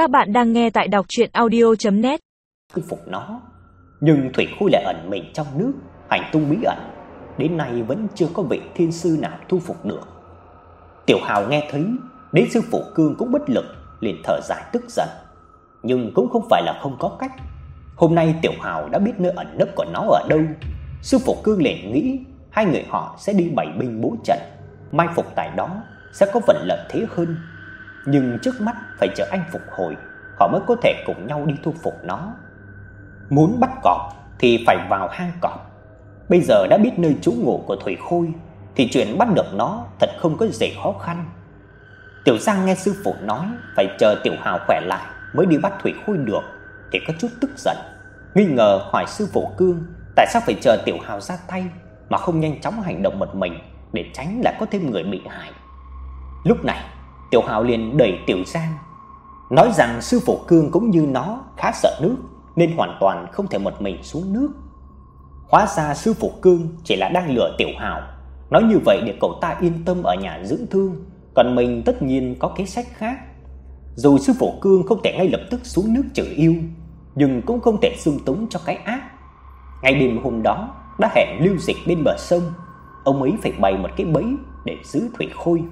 Các bạn đang nghe tại đọc audio net. Thu phục nó, nhưng Thủy Khôi lại ẩn mình trong nước, hành tung bí ẩn, đến nay vẫn chưa có vị thiên sư nào thu phục được. Tiểu Hào nghe thấy, đến sư phụ Cương cũng bất lực, liền thở dài tức giận, nhưng cũng không phải là không có cách. Hôm nay Tiểu Hào đã biết nơi ẩn nấp của nó ở đâu, sư phụ Cương liền nghĩ hai người họ sẽ đi bảy binh bố trận, mai phục tại đó sẽ có vận lợi thế hơn. Nhưng trước mắt phải chờ anh phục hồi, họ mới có thể cùng nhau đi thu phục nó. Muốn bắt cọp thì phải vào hang cọp. Bây giờ đã biết nơi trú ngụ của Thủy Khôi thì chuyện bắt được nó thật không có gì khó khăn. Tiểu Giang nghe sư phụ nói phải chờ Tiểu Hào khỏe lại mới đi bắt Thủy Khôi được thì có chút tức giận, nghi ngờ hỏi sư phụ Cương tại sao phải chờ Tiểu Hào ra tay mà không nhanh chóng hành động một mình để tránh lại có thêm người bị hại. Lúc này, Tiểu Hào liền đẩy Tiểu Giang, nói rằng sư phụ Cương cũng như nó khá sợ nước nên hoàn toàn không thể một mình xuống nước. Hóa ra sư phụ Cương chỉ là đang lừa Tiểu Hào, nói như vậy để cậu ta yên tâm ở nhà dưỡng thương, còn mình tất nhiên có kế sách khác. Dù sư phụ Cương không thể ngay lập tức xuống nước trừ yêu, nhưng cũng không thể xung túng cho cái ác. Ngày đêm hôm đó, đã hẹn lưu dịch bên bờ sông, ông ấy phải bày một cái bẫy để giữ thủy khôi.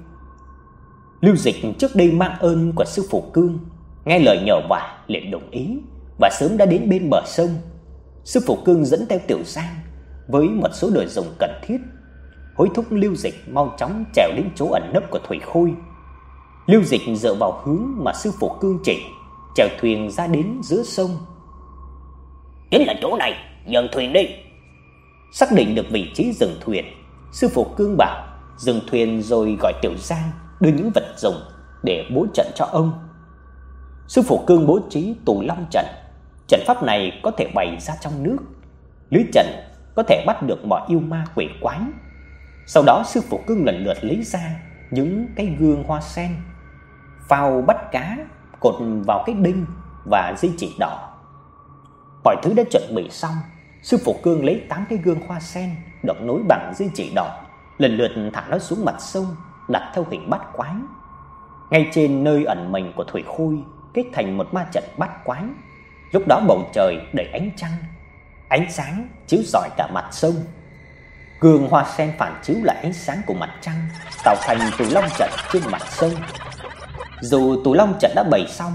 Lưu Dịch trước đây mang ơn của sư phụ Cương, nghe lời nhờ vả liền đồng ý và sớm đã đến bên bờ sông. Sư phụ Cương dẫn theo Tiểu Giang với một số đồ dùng cần thiết, hối thúc Lưu Dịch mau chóng trèo đến chỗ ẩn nấp của Thủy Khôi. Lưu Dịch dựa vào hướng mà sư phụ Cương chỉ, chèo thuyền ra đến giữa sông. "Chính là chỗ này, dừng thuyền đi." Xác định được vị trí dừng thuyền, sư phụ Cương bảo dừng thuyền rồi gọi Tiểu Giang đưa những vật dụng để bố trận cho ông. Sư phụ Cương bố trí tù long trận. Trận pháp này có thể bày ra trong nước. Lưới trận có thể bắt được mọi yêu ma quỷ quái. Sau đó sư phụ Cương lần lượt lấy ra những cái gương hoa sen, phao bắt cá, cột vào cái đinh và dây chỉ đỏ. Mọi thứ đã chuẩn bị xong, sư phụ Cương lấy 8 cái gương hoa sen được nối bằng dây chỉ đỏ, lần lượt thả nó xuống mặt sông đặt theo hình bát quái. Ngay trên nơi ẩn mình của Thủy Khôi kết thành một ma trận bát quái. Lúc đó bầu trời đầy ánh trăng, ánh sáng chiếu rọi cả mặt sông. Gương hoa sen phản chiếu lại ánh sáng của mặt trăng, tạo thành tù long trận trên mặt sông. Dù tù long trận đã bày xong,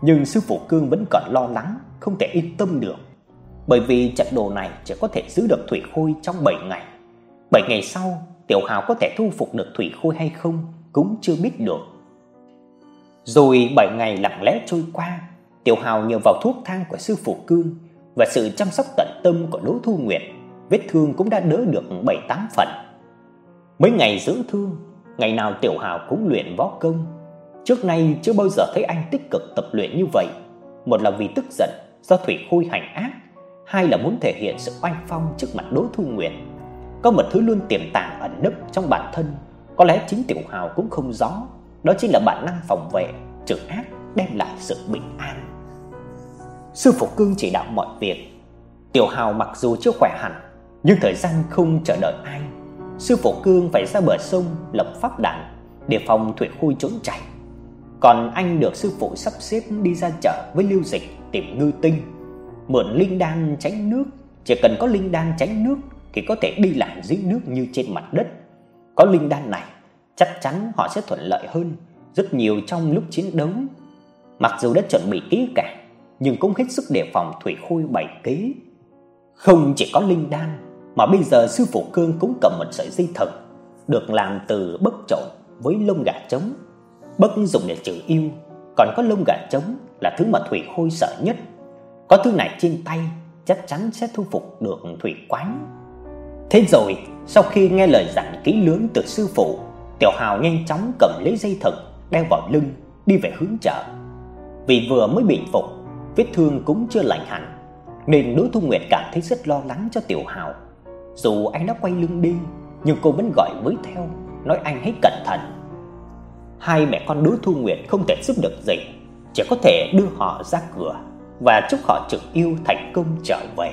nhưng sư phụ Cương vẫn còn lo lắng, không thể yên tâm được. Bởi vì trận đồ này chỉ có thể giữ được Thủy Khôi trong 7 ngày. 7 ngày sau Tiểu Hào có thể thu phục được Thủy Khôi hay không cũng chưa biết được. Rồi 7 ngày lặng lẽ trôi qua, Tiểu Hào nhờ vào thuốc thang của sư phụ Cương và sự chăm sóc tận tâm của Đỗ Thu Nguyệt, vết thương cũng đã đỡ được 7-8 phần. Mấy ngày dưỡng thương, ngày nào Tiểu Hào cũng luyện võ công. Trước nay chưa bao giờ thấy anh tích cực tập luyện như vậy, một là vì tức giận do Thủy Khôi hành ác, hai là muốn thể hiện sự oanh phong trước mặt Đỗ Thu Nguyệt có một thứ luôn tiềm tàng ẩn nấp trong bản thân, có lẽ chính Tiểu Hào cũng không rõ, đó chính là bản năng phòng vệ, trừ ác đem lại sự bình an. Sư phụ Cương chỉ đạo mọi việc. Tiểu Hào mặc dù chưa khỏe hẳn, nhưng thời gian không chờ đợi ai. Sư phụ Cương phải ra bờ sông lập pháp đàn để phòng Thủy Khôi trốn chạy. Còn anh được sư phụ sắp xếp đi ra chợ với Lưu Dịch tìm ngư tinh, mượn linh đan tránh nước, chỉ cần có linh đan tránh nước thì có thể đi lại dưới nước như trên mặt đất. Có linh đan này, chắc chắn họ sẽ thuận lợi hơn rất nhiều trong lúc chiến đấu. Mặc dù đã chuẩn bị kỹ càng, nhưng cũng hết sức đề phòng Thủy Khôi bảy kế. Không chỉ có linh đan, mà bây giờ sư phụ Cương cũng cầm một sợi dây thần được làm từ bấc trộn với lông gà trống. Bấc dùng để trừ yêu, còn có lông gà trống là thứ mà Thủy Khôi sợ nhất. Có thứ này trên tay chắc chắn sẽ thu phục được Thủy quái. Thế rồi, sau khi nghe lời dặn kỹ lưỡng từ sư phụ, Tiểu Hào nhanh chóng cầm lấy dây thừng đeo vào lưng, đi về hướng chợ. Vì vừa mới bị phục, vết thương cũng chưa lành hẳn, nên Đỗ Thu Nguyệt cảm thấy rất lo lắng cho Tiểu Hào. Dù anh đã quay lưng đi, nhưng cô vẫn gọi với theo, nói anh hãy cẩn thận. Hai mẹ con Đỗ Thu Nguyệt không thể giúp được gì, chỉ có thể đưa họ ra cửa và chúc họ trực yêu thành công trở về.